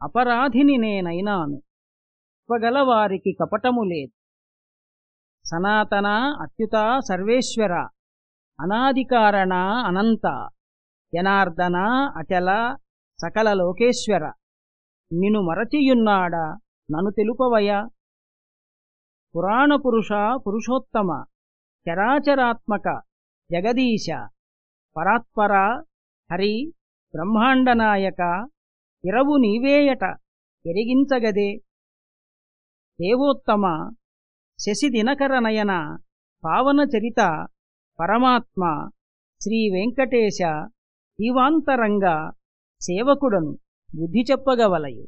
అపరాధిని నేనైనాను. చెప్పగలవారికి కపటము లేదు. సనాతన అత్యుత సర్వేశ్వర అనాదికారణ అనంత జనార్దన అచల సకల లోకేశ్వర నిను మరచియున్నాడా నను తెలుపవయ పురాణపురుష పురుషోత్తమ చరాచరాత్మక జగదీశ పరాత్పర హరి బ్రహ్మాండనాయక ఇరవు నీవేయట ఎరిగించగదే. దేవోత్తమ శశిదినకర నయన పావన చరిత పరమాత్మ శ్రీవెంకటేశ దీవాంతరంగ సేవకుడను బుద్ధి చెప్పగవలయు.